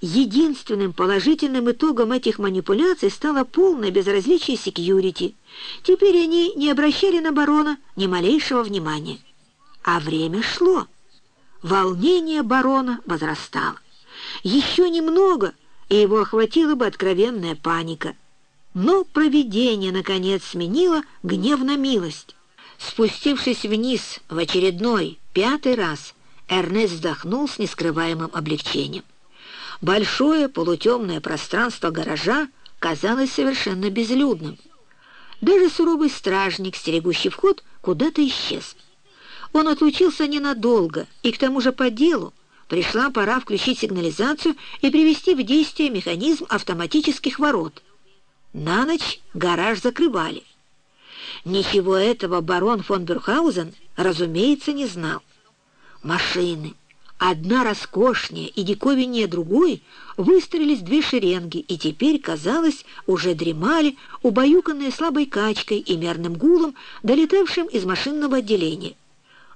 Единственным положительным итогом этих манипуляций стало полное безразличие секьюрити. Теперь они не обращали на барона ни малейшего внимания. А время шло. Волнение барона возрастало. Еще немного, и его охватила бы откровенная паника. Но провидение, наконец, сменило гнев на милость. Спустившись вниз в очередной, пятый раз, Эрнест вздохнул с нескрываемым облегчением. Большое полутемное пространство гаража казалось совершенно безлюдным. Даже суровый стражник, стерегущий вход, куда-то исчез. Он отлучился ненадолго, и к тому же по делу. Пришла пора включить сигнализацию и привести в действие механизм автоматических ворот. На ночь гараж закрывали. Ничего этого барон фон Бюрхаузен, разумеется, не знал. Машины, одна роскошнее и диковиннее другой, выстроились две шеренги и теперь, казалось, уже дремали, убаюканные слабой качкой и мерным гулом, долетавшим из машинного отделения.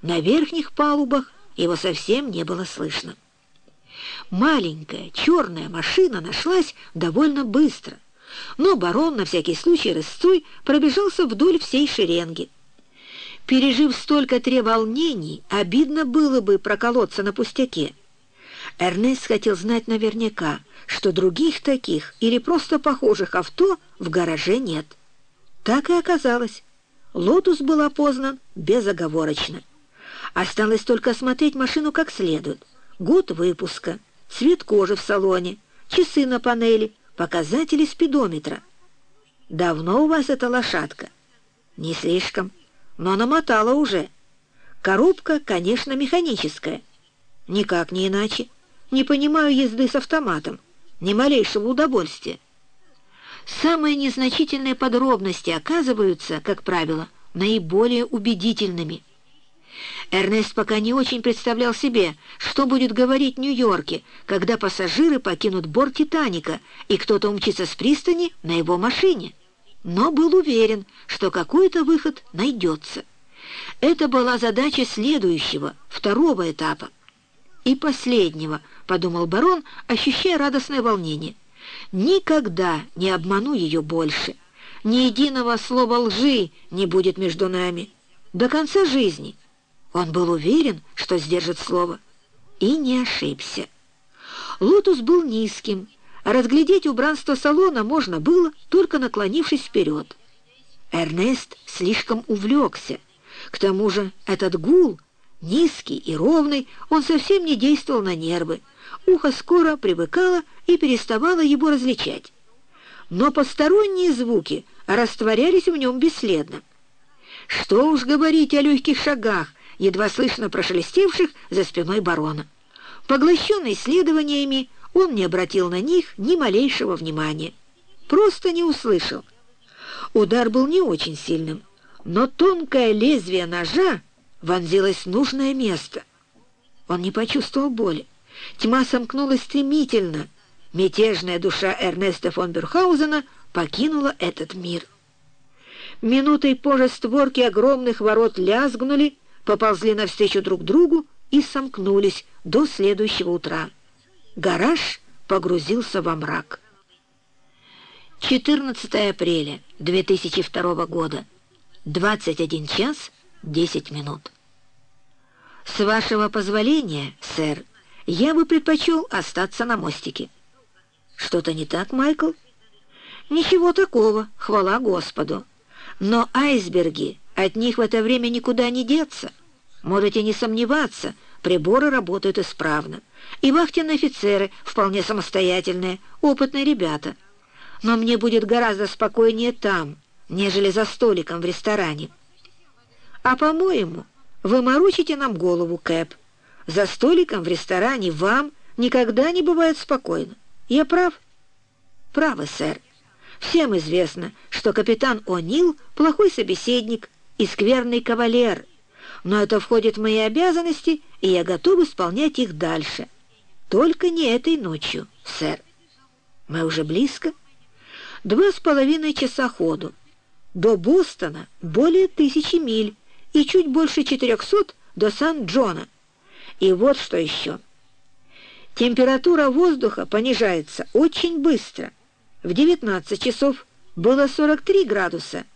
На верхних палубах его совсем не было слышно. Маленькая черная машина нашлась довольно быстро, но барон на всякий случай рысцой пробежался вдоль всей шеренги. Пережив столько треволнений, обидно было бы проколоться на пустяке. Эрнест хотел знать наверняка, что других таких или просто похожих авто в гараже нет. Так и оказалось. «Лотус» был опознан безоговорочно. Осталось только осмотреть машину как следует. Год выпуска, цвет кожи в салоне, часы на панели, показатели спидометра. «Давно у вас эта лошадка?» «Не слишком» но намотала уже. Коробка, конечно, механическая. Никак не иначе. Не понимаю езды с автоматом. Ни малейшего удовольствия. Самые незначительные подробности оказываются, как правило, наиболее убедительными. Эрнест пока не очень представлял себе, что будет говорить в Нью-Йорке, когда пассажиры покинут борт «Титаника» и кто-то умчится с пристани на его машине но был уверен, что какой-то выход найдется. Это была задача следующего, второго этапа. «И последнего», — подумал барон, ощущая радостное волнение. «Никогда не обману ее больше. Ни единого слова лжи не будет между нами. До конца жизни». Он был уверен, что сдержит слово, и не ошибся. Лотус был низким, Разглядеть убранство салона можно было, только наклонившись вперед. Эрнест слишком увлекся. К тому же этот гул, низкий и ровный, он совсем не действовал на нервы. Ухо скоро привыкало и переставало его различать. Но посторонние звуки растворялись в нем бесследно. Что уж говорить о легких шагах, едва слышно прошелестевших за спиной барона. Поглощенный исследованиями, он не обратил на них ни малейшего внимания. Просто не услышал. Удар был не очень сильным, но тонкое лезвие ножа вонзилось в нужное место. Он не почувствовал боли. Тьма сомкнулась стремительно. Мятежная душа Эрнеста фон Бюрхаузена покинула этот мир. Минутой позже створки огромных ворот лязгнули, поползли навстречу друг другу и сомкнулись до следующего утра. Гараж погрузился во мрак. 14 апреля 2002 года, 21 час 10 минут. С вашего позволения, сэр, я бы предпочел остаться на мостике. Что-то не так, Майкл? Ничего такого, хвала Господу. Но айсберги, от них в это время никуда не деться. Можете не сомневаться, приборы работают исправно и вахтенные офицеры вполне самостоятельные, опытные ребята. Но мне будет гораздо спокойнее там, нежели за столиком в ресторане. А, по-моему, вы морочите нам голову, Кэп. За столиком в ресторане вам никогда не бывает спокойно. Я прав? Правы, сэр. Всем известно, что капитан О'Нил — плохой собеседник и скверный кавалер, но это входит в мои обязанности, и я готов исполнять их дальше». Только не этой ночью, сэр. Мы уже близко. Два с половиной часа ходу. До Бостона более тысячи миль и чуть больше четырехсот до Сан-Джона. И вот что еще. Температура воздуха понижается очень быстро. В 19 часов было 43 градуса,